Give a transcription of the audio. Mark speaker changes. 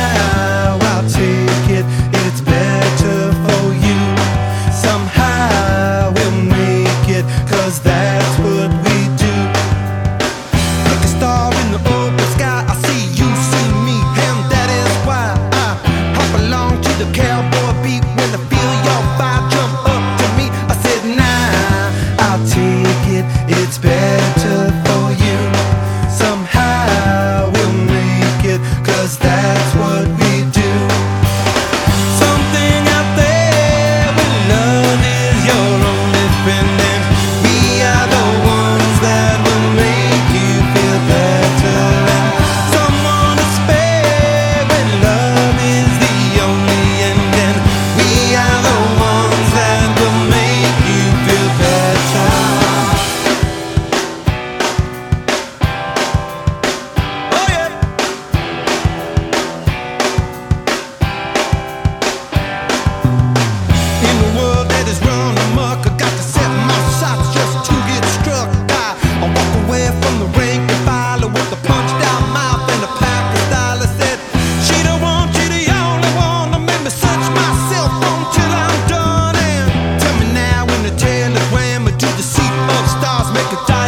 Speaker 1: time the rank and file with a punched out mouth and a pack of style. Said, She don't want you, the only one. Search myself until I'm done. And tell me now in the stars make a?